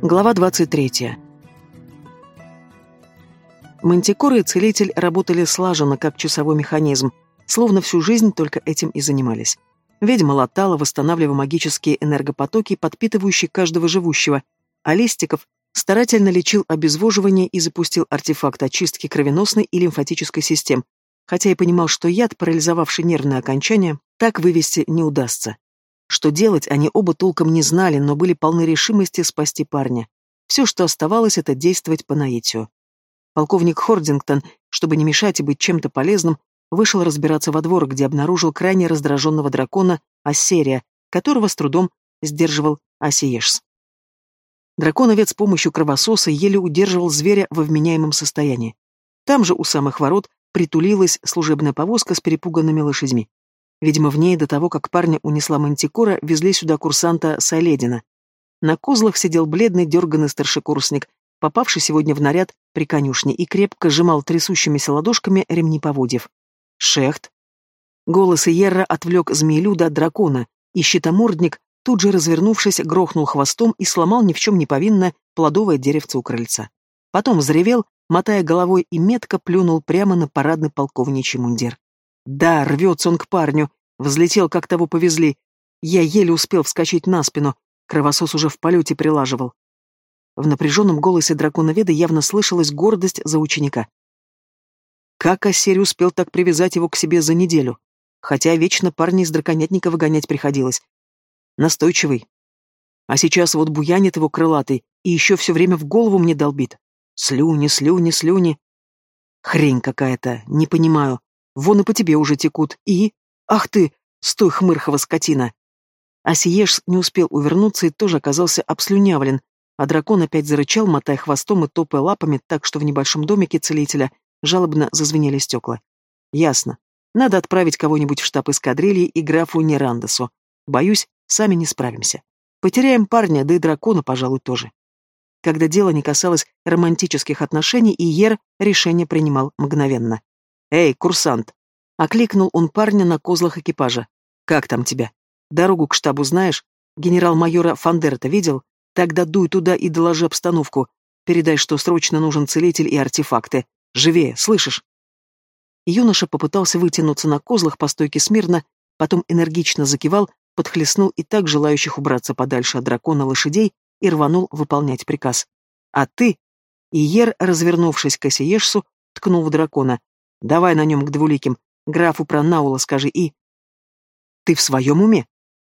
Глава 23. Мантикора и Целитель работали слаженно, как часовой механизм, словно всю жизнь только этим и занимались. Ведьма латала, восстанавливая магические энергопотоки, подпитывающие каждого живущего, а Листиков старательно лечил обезвоживание и запустил артефакт очистки кровеносной и лимфатической систем, хотя и понимал, что яд, парализовавший нервные окончания, так вывести не удастся. Что делать, они оба толком не знали, но были полны решимости спасти парня. Все, что оставалось, это действовать по наитию. Полковник Хордингтон, чтобы не мешать и быть чем-то полезным, вышел разбираться во двор, где обнаружил крайне раздраженного дракона Ассерия, которого с трудом сдерживал Асиешс. Драконовец с помощью кровососа еле удерживал зверя во вменяемом состоянии. Там же у самых ворот притулилась служебная повозка с перепуганными лошадьми. Видимо, в ней до того, как парня унесла мантикора, везли сюда курсанта Саледина. На козлах сидел бледный, дерганный старшекурсник, попавший сегодня в наряд при конюшне, и крепко сжимал трясущимися ладошками ремни поводьев. «Шехт!» Голос Иерра отвлек змеелюда от дракона, и щитомордник, тут же развернувшись, грохнул хвостом и сломал ни в чем не повинное плодовое деревце у крыльца. Потом взревел, мотая головой и метко плюнул прямо на парадный полковничий мундир. Да, рвется он к парню. Взлетел, как того повезли. Я еле успел вскочить на спину. Кровосос уже в полете прилаживал. В напряженном голосе драконоведа явно слышалась гордость за ученика. Как Ассери успел так привязать его к себе за неделю? Хотя вечно парня из драконятника выгонять приходилось. Настойчивый. А сейчас вот буянит его крылатый и еще все время в голову мне долбит. Слюни, слюни, слюни. Хрень какая-то, не понимаю. Вон и по тебе уже текут. И... Ах ты! Стой, хмырхова скотина!» Асиеш не успел увернуться и тоже оказался обслюнявлен, а дракон опять зарычал, мотая хвостом и топая лапами так, что в небольшом домике целителя жалобно зазвенели стекла. «Ясно. Надо отправить кого-нибудь в штаб эскадрильи и графу Нерандесу. Боюсь, сами не справимся. Потеряем парня, да и дракона, пожалуй, тоже». Когда дело не касалось романтических отношений, Иер решение принимал мгновенно. «Эй, курсант!» — окликнул он парня на козлах экипажа. «Как там тебя? Дорогу к штабу знаешь? Генерал-майора Фандерта видел? Тогда дуй туда и доложи обстановку. Передай, что срочно нужен целитель и артефакты. Живее, слышишь?» Юноша попытался вытянуться на козлах по стойке смирно, потом энергично закивал, подхлестнул и так желающих убраться подальше от дракона лошадей и рванул выполнять приказ. «А ты...» Иер, развернувшись к Осиешсу, ткнул в дракона. Давай на нем к двуликим. Графу про Наула скажи и... Ты в своем уме?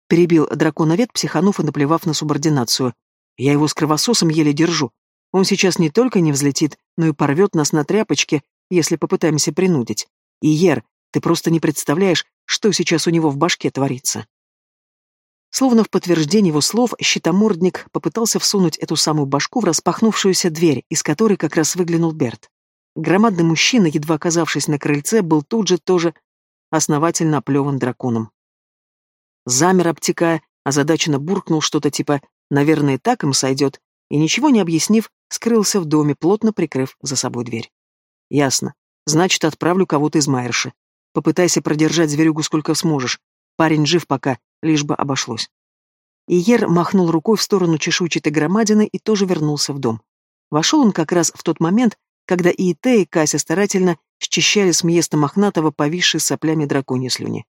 Перебил драконовед, психанув и наплевав на субординацию. Я его с кровососом еле держу. Он сейчас не только не взлетит, но и порвет нас на тряпочке, если попытаемся принудить. И, Ер, ты просто не представляешь, что сейчас у него в башке творится. Словно в подтверждение его слов, щитомордник попытался всунуть эту самую башку в распахнувшуюся дверь, из которой как раз выглянул Берт. Громадный мужчина, едва оказавшись на крыльце, был тут же тоже основательно оплеван драконом. Замер, обтекая, озадаченно буркнул что-то типа «наверное, так им сойдет», и, ничего не объяснив, скрылся в доме, плотно прикрыв за собой дверь. «Ясно. Значит, отправлю кого-то из Майерши. Попытайся продержать зверюгу сколько сможешь. Парень жив пока, лишь бы обошлось». Иер махнул рукой в сторону чешуйчатой громадины и тоже вернулся в дом. Вошел он как раз в тот момент, когда и Те, и Кася старательно счищали с места мохнатого, повисшей соплями драконьи слюни.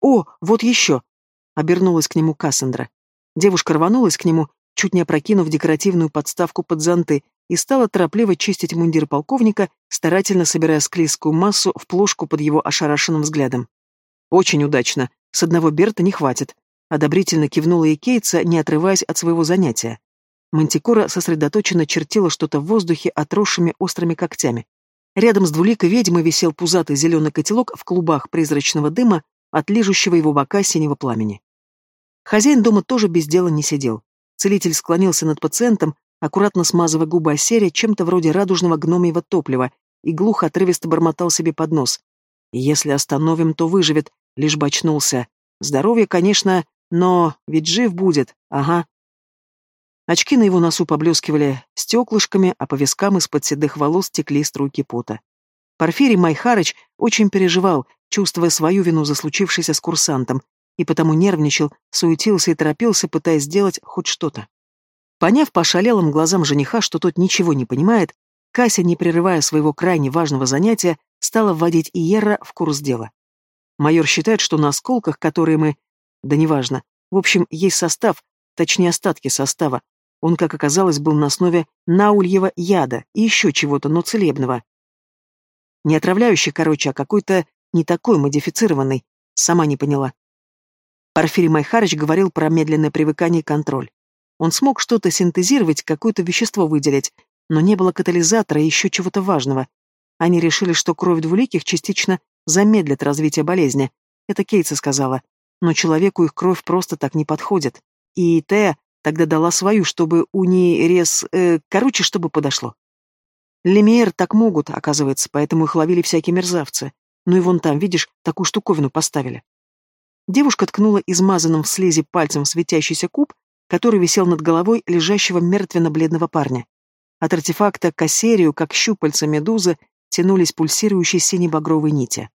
«О, вот еще!» — обернулась к нему Кассандра. Девушка рванулась к нему, чуть не опрокинув декоративную подставку под зонты, и стала торопливо чистить мундир полковника, старательно собирая склизкую массу в плошку под его ошарашенным взглядом. «Очень удачно. С одного Берта не хватит», — одобрительно кивнула и Кейтса, не отрываясь от своего занятия. Мантикора сосредоточенно чертила что-то в воздухе отросшими острыми когтями. Рядом с двуликой ведьмой висел пузатый зеленый котелок в клубах призрачного дыма, от лижущего его бока синего пламени. Хозяин дома тоже без дела не сидел. Целитель склонился над пациентом, аккуратно смазывая губы осерия чем-то вроде радужного гномьего топлива, и глухо отрывисто бормотал себе под нос. «Если остановим, то выживет», лишь бы очнулся. Здоровье, конечно, но ведь жив будет, ага. Очки на его носу поблескивали стеклышками, а по вискам из-под седых волос текли струйки пота. Порфирий Майхарыч очень переживал, чувствуя свою вину за случившееся с курсантом, и потому нервничал, суетился и торопился, пытаясь сделать хоть что-то. Поняв по шалелым глазам жениха, что тот ничего не понимает, Кася, не прерывая своего крайне важного занятия, стала вводить Иерра в курс дела. Майор считает, что на осколках, которые мы... Да неважно. В общем, есть состав, точнее остатки состава. Он, как оказалось, был на основе наульего яда и еще чего-то, но целебного. Не отравляющий, короче, а какой-то не такой модифицированный. Сама не поняла. Порфирий Майхарыч говорил про медленное привыкание и контроль. Он смог что-то синтезировать, какое-то вещество выделить, но не было катализатора и еще чего-то важного. Они решили, что кровь двуликих частично замедлит развитие болезни. Это Кейтса сказала. Но человеку их кровь просто так не подходит. И Тея тогда дала свою, чтобы у ней рез... Э, короче, чтобы подошло. Лемиер так могут, оказывается, поэтому их ловили всякие мерзавцы. Ну и вон там, видишь, такую штуковину поставили. Девушка ткнула измазанным в слизи пальцем в светящийся куб, который висел над головой лежащего мертвенно-бледного парня. От артефакта к осерию, как щупальца медузы, тянулись пульсирующие сине-багровые нити.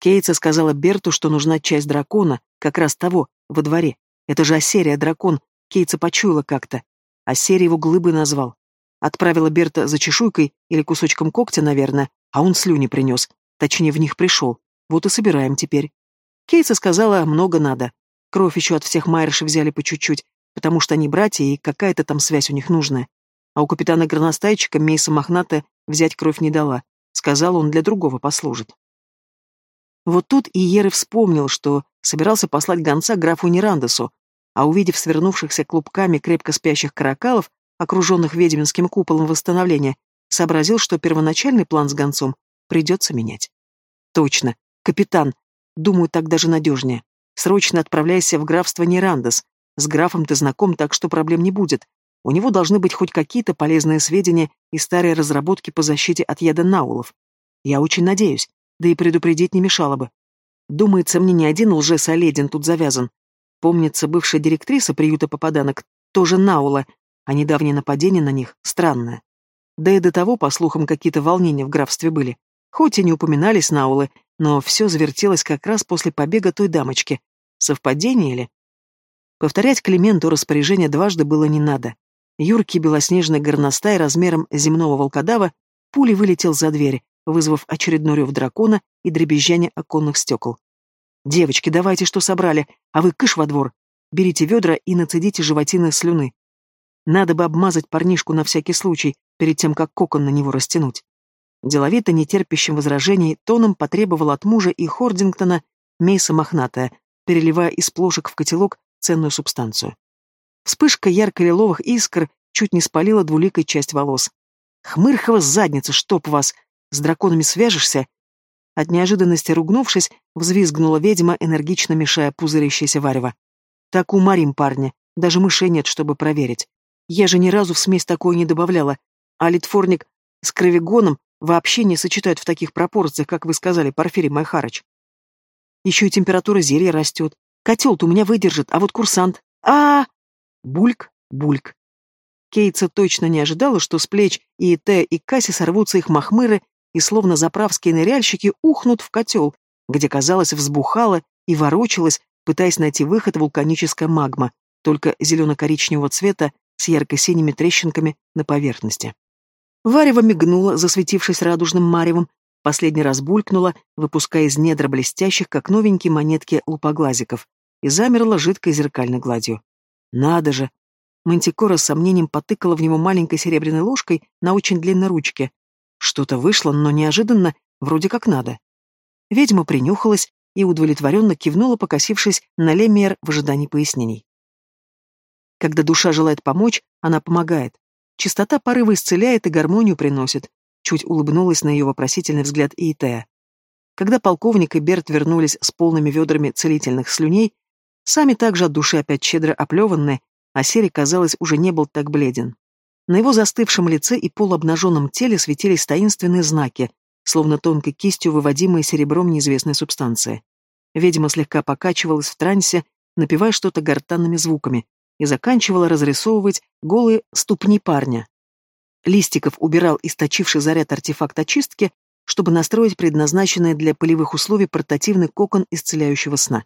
Кейтса сказала Берту, что нужна часть дракона, как раз того, во дворе. Это же Осерия дракон, Кейтса почуяла как-то. Осерия его глыбы назвал. Отправила Берта за чешуйкой или кусочком когтя, наверное, а он слюни принес. Точнее, в них пришел. Вот и собираем теперь. Кейтса сказала, много надо. Кровь еще от всех Майерши взяли по чуть-чуть, потому что они братья, и какая-то там связь у них нужная. А у капитана Горностайчика Мейса Мохната взять кровь не дала. Сказал, он для другого послужит. Вот тут и Еры вспомнил, что собирался послать гонца графу Нерандесу, а увидев свернувшихся клубками крепко спящих каракалов, окруженных ведьминским куполом восстановления, сообразил, что первоначальный план с гонцом придется менять. Точно, капитан. Думаю, так даже надежнее. Срочно отправляйся в графство Нерандес. С графом ты знаком, так что проблем не будет. У него должны быть хоть какие-то полезные сведения и старые разработки по защите от яда наулов. Я очень надеюсь да и предупредить не мешало бы. Думается, мне не один лжец-оледин тут завязан. Помнится, бывшая директриса приюта попаданок тоже Наула, а недавнее нападение на них странное. Да и до того, по слухам, какие-то волнения в графстве были. Хоть и не упоминались Наулы, но все завертелось как раз после побега той дамочки. Совпадение ли? Повторять Клименту распоряжение дважды было не надо. Юркий белоснежный горностай размером земного волкодава пулей вылетел за дверь, вызвав очередной рев дракона и дребезжание оконных стекол. «Девочки, давайте, что собрали, а вы кыш во двор. Берите ведра и нацедите животины слюны. Надо бы обмазать парнишку на всякий случай, перед тем, как кокон на него растянуть». Деловито, нетерпящим возражений, тоном потребовал от мужа и Хордингтона мейса мохнатая, переливая из плошек в котелок ценную субстанцию. Вспышка ярко-лиловых искр чуть не спалила двуликой часть волос. «Хмырхова задница, чтоб вас!» С драконами свяжешься?» От неожиданности ругнувшись, взвизгнула ведьма, энергично мешая пузырящееся варево. «Так уморим парня, даже мышей нет, чтобы проверить. Я же ни разу в смесь такое не добавляла, а литфорник с кровигоном вообще не сочетают в таких пропорциях, как вы сказали, Порфирий Майхарыч. Еще и температура зелья растет. Котел-то у меня выдержит, а вот курсант... а, -а, Бульк, бульк. Кейтса точно не ожидала, что с плеч и Т, и Касси сорвутся их махмыры и словно заправские ныряльщики ухнут в котел, где, казалось, взбухала и ворочалась, пытаясь найти выход вулканическая магма, только зелено-коричневого цвета с ярко-синими трещинками на поверхности. Варево мигнула, засветившись радужным маревом, последний раз булькнула, выпуская из недра блестящих, как новенькие монетки лупоглазиков, и замерла жидкой зеркальной гладью. Надо же! Мантикора с сомнением потыкала в него маленькой серебряной ложкой на очень длинной ручке, что-то вышло, но неожиданно, вроде как надо. Ведьма принюхалась и удовлетворенно кивнула, покосившись на Леммер в ожидании пояснений. Когда душа желает помочь, она помогает. Чистота порыва исцеляет и гармонию приносит. Чуть улыбнулась на ее вопросительный взгляд Иетея. Когда полковник и Берт вернулись с полными ведрами целительных слюней, сами также от души опять щедро оплеванные, а Серый, казалось, уже не был так бледен. На его застывшем лице и полуобнаженном теле светились таинственные знаки, словно тонкой кистью выводимые серебром неизвестной субстанции. Ведьма слегка покачивалась в трансе, напевая что-то гортанными звуками, и заканчивала разрисовывать голые ступни парня. Листиков убирал источивший заряд артефакт очистки, чтобы настроить предназначенный для полевых условий портативный кокон исцеляющего сна.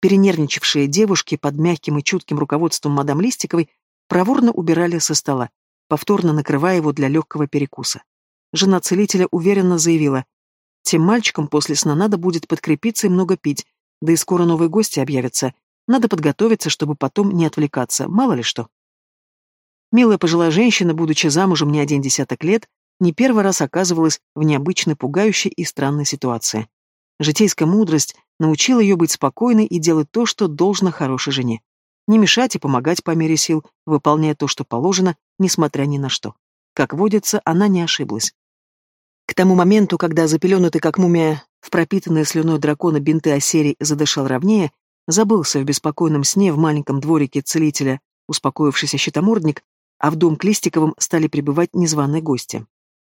Перенервничавшие девушки под мягким и чутким руководством мадам Листиковой проворно убирали со стола, повторно накрывая его для легкого перекуса. Жена целителя уверенно заявила, «Тем мальчикам после сна надо будет подкрепиться и много пить, да и скоро новые гости объявятся. Надо подготовиться, чтобы потом не отвлекаться, мало ли что». Милая пожилая женщина, будучи замужем не один десяток лет, не первый раз оказывалась в необычной, пугающей и странной ситуации. Житейская мудрость научила ее быть спокойной и делать то, что должно хорошей жене. Не мешать и помогать по мере сил, выполняя то, что положено, несмотря ни на что. Как водится, она не ошиблась. К тому моменту, когда запеленутый как мумия в пропитанные слюной дракона бинты Осерий задышал ровнее, забылся в беспокойном сне в маленьком дворике целителя, успокоившийся щитомордник, а в дом Клистиковым стали прибывать незваные гости.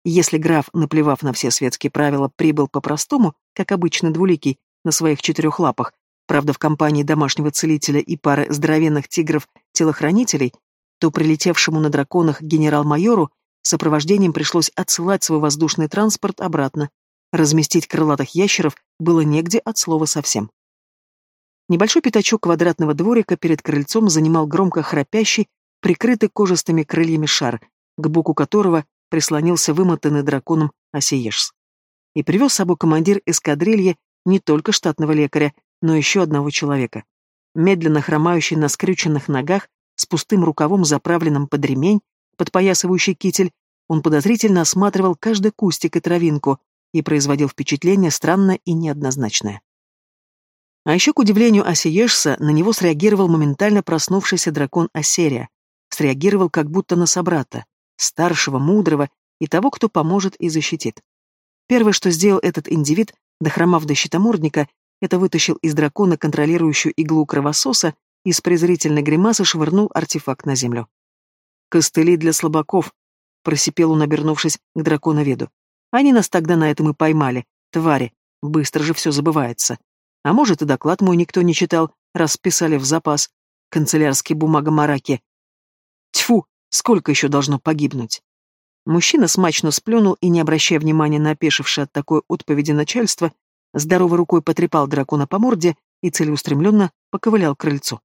Если граф, наплевав на все светские правила, прибыл по-простому, как обычный двуликий, на своих четырех лапах, правда в компании домашнего целителя и пары здоровенных тигров-телохранителей, то прилетевшему на драконах генерал-майору сопровождением пришлось отсылать свой воздушный транспорт обратно. Разместить крылатых ящеров было негде от слова совсем. Небольшой пятачок квадратного дворика перед крыльцом занимал громко храпящий, прикрытый кожистыми крыльями шар, к боку которого прислонился вымотанный драконом Осиешс. И привез с собой командир эскадрильи не только штатного лекаря, но еще одного человека. Медленно хромающий на скрюченных ногах, с пустым рукавом, заправленным под ремень, подпоясывающий китель, он подозрительно осматривал каждый кустик и травинку и производил впечатление странное и неоднозначное. А еще, к удивлению Осиешса, на него среагировал моментально проснувшийся дракон Осерия. Среагировал как будто на собрата старшего, мудрого и того, кто поможет и защитит. Первое, что сделал этот индивид, дохромав до щитомордника, это вытащил из дракона контролирующую иглу кровососа и с презрительной гримасой швырнул артефакт на землю. «Костыли для слабаков», — просипел он, обернувшись к драконоведу. «Они нас тогда на этом и поймали, твари. Быстро же все забывается. А может, и доклад мой никто не читал, раз писали в запас. Канцелярские бумага-мараки. Тьфу, Сколько еще должно погибнуть? Мужчина смачно сплюнул и, не обращая внимания на опешившее от такой отповеди начальства, здоровой рукой потрепал дракона по морде и целеустремленно поковылял к крыльцу.